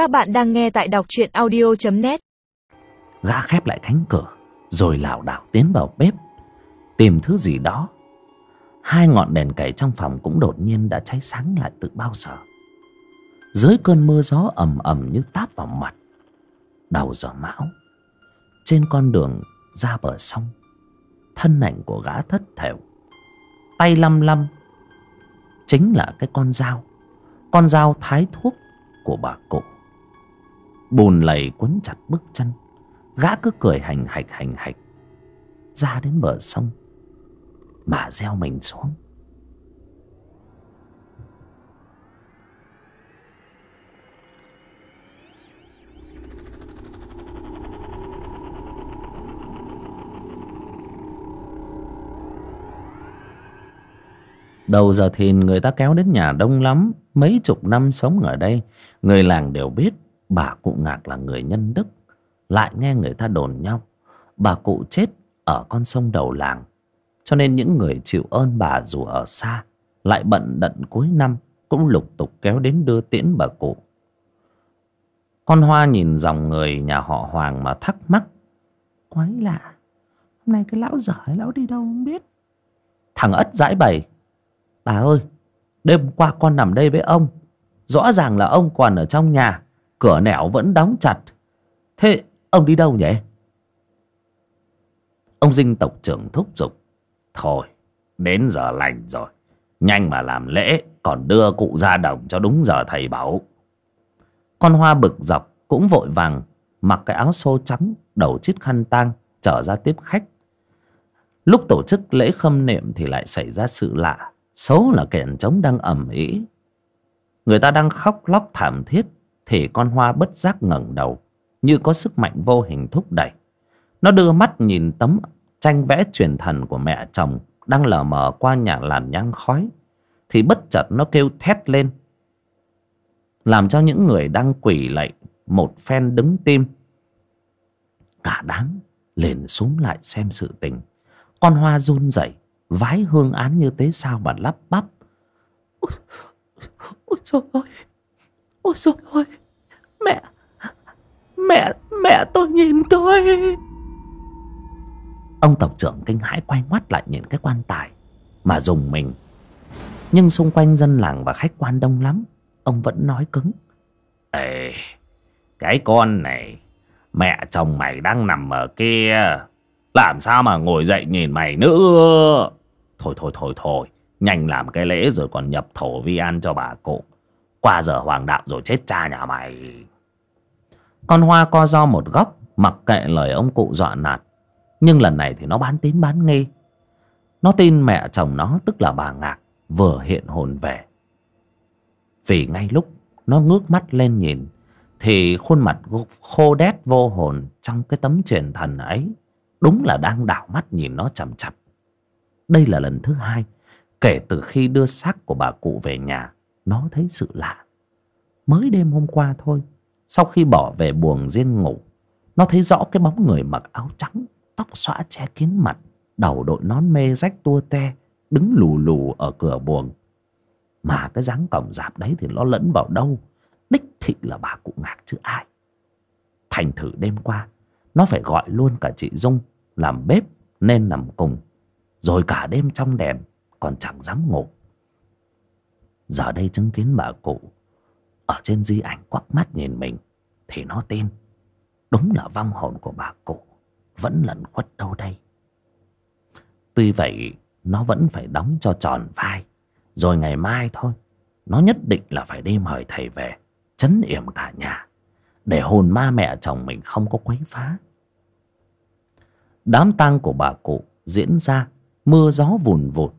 Các bạn đang nghe tại đọc truyện audio.net Gã khép lại cánh cửa, Rồi lảo đảo tiến vào bếp, Tìm thứ gì đó. Hai ngọn đèn cầy trong phòng cũng đột nhiên đã cháy sáng lại từ bao giờ. Dưới cơn mưa gió ầm ầm như tát vào mặt, Đầu giờ mão, Trên con đường ra bờ sông, Thân ảnh của gã thất thểu, Tay lăm lăm, Chính là cái con dao Con dao thái thuốc của bà cụ bùn lầy quấn chặt bước chân, gã cứ cười hành hạch hành hạch. Ra đến bờ sông, mà gieo mình xuống. Đầu giờ thìn người ta kéo đến nhà đông lắm, Mấy chục năm sống ở đây, Người làng đều biết bà cụ ngạc là người nhân đức, lại nghe người ta đồn nhau. Bà cụ chết ở con sông đầu làng, cho nên những người chịu ơn bà dù ở xa, lại bận đận cuối năm cũng lục tục kéo đến đưa tiễn bà cụ. Con hoa nhìn dòng người nhà họ hoàng mà thắc mắc, quái lạ, hôm nay cái lão giỏi lão đi đâu không biết? Thằng ất dãi bày, bà ơi, đêm qua con nằm đây với ông, rõ ràng là ông còn ở trong nhà cửa nẻo vẫn đóng chặt. Thế ông đi đâu nhỉ? Ông dinh tộc trưởng thúc giục. Thôi, đến giờ lành rồi. Nhanh mà làm lễ, còn đưa cụ ra đồng cho đúng giờ thầy bảo. Con hoa bực dọc cũng vội vàng mặc cái áo xô trắng, đầu chiếc khăn tang, trở ra tiếp khách. Lúc tổ chức lễ khâm niệm thì lại xảy ra sự lạ, xấu là kèn trống đang ầm ĩ. Người ta đang khóc lóc thảm thiết thì con hoa bất giác ngẩng đầu như có sức mạnh vô hình thúc đẩy. Nó đưa mắt nhìn tấm tranh vẽ truyền thần của mẹ chồng đang lờ mờ qua nhà làn nhang khói thì bất chợt nó kêu thét lên. Làm cho những người đang quỳ lạy một phen đứng tim. Cả đám liền xuống lại xem sự tình. Con hoa run rẩy vái hương án như thế sao mà lắp bắp. Ôi, ôi trời ơi. Ôi trời ơi mẹ mẹ mẹ tôi nhìn tôi. Ông tộc trưởng kinh hãi quay ngoắt lại nhìn cái quan tài mà dùng mình. Nhưng xung quanh dân làng và khách quan đông lắm ông vẫn nói cứng. Ê cái con này mẹ chồng mày đang nằm ở kia. Làm sao mà ngồi dậy nhìn mày nữa? Thôi thôi thôi thôi nhanh làm cái lễ rồi còn nhập thổ vi an cho bà cụ qua giờ hoàng đạo rồi chết cha nhà mày. Con hoa co do một góc, mặc kệ lời ông cụ dọa nạt. Nhưng lần này thì nó bán tín bán nghi. Nó tin mẹ chồng nó, tức là bà ngạc, vừa hiện hồn về. Vì ngay lúc nó ngước mắt lên nhìn, thì khuôn mặt khô đét vô hồn trong cái tấm truyền thần ấy, đúng là đang đảo mắt nhìn nó chằm chặp đây là lần thứ hai, kể từ khi đưa xác của bà cụ về nhà nó thấy sự lạ. Mới đêm hôm qua thôi, sau khi bỏ về buồng riêng ngủ, nó thấy rõ cái bóng người mặc áo trắng, tóc xõa che kín mặt, đầu đội nón mê rách tua te, đứng lù lù ở cửa buồng. Mà cái dáng cổng dạp đấy thì nó lẫn vào đâu? Đích thị là bà cụ ngạc chứ ai. Thành thử đêm qua, nó phải gọi luôn cả chị dung, làm bếp, nên nằm cùng. Rồi cả đêm trong đèn, còn chẳng dám ngủ giờ đây chứng kiến bà cụ. Ở trên di ảnh quắc mắt nhìn mình, thì nó tin. Đúng là vong hồn của bà cụ. Vẫn lẩn khuất đâu đây. Tuy vậy, nó vẫn phải đóng cho tròn vai. Rồi ngày mai thôi, nó nhất định là phải đi mời thầy về, chấn yểm cả nhà. Để hồn ma mẹ chồng mình không có quấy phá. Đám tang của bà cụ diễn ra mưa gió vùn vụt,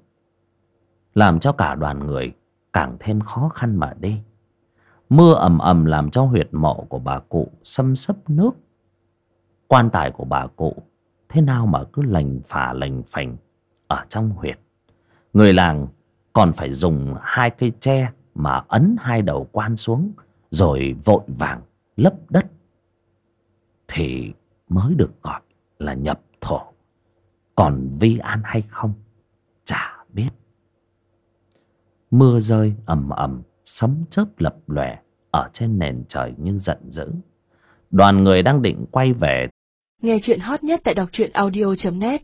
làm cho cả đoàn người càng thêm khó khăn mà đi. Mưa ầm ầm làm cho huyệt mộ của bà cụ xâm xấp nước. Quan tài của bà cụ thế nào mà cứ lành phà lành phành ở trong huyệt. Người làng còn phải dùng hai cây tre mà ấn hai đầu quan xuống rồi vội vàng lấp đất. Thì mới được gọi là nhập thổ. Còn vi an hay không chả biết mưa rơi ầm ầm, sấm chớp lập lòe ở trên nền trời như giận dữ. Đoàn người đang định quay về. Nghe chuyện hot nhất tại đọc truyện audio.net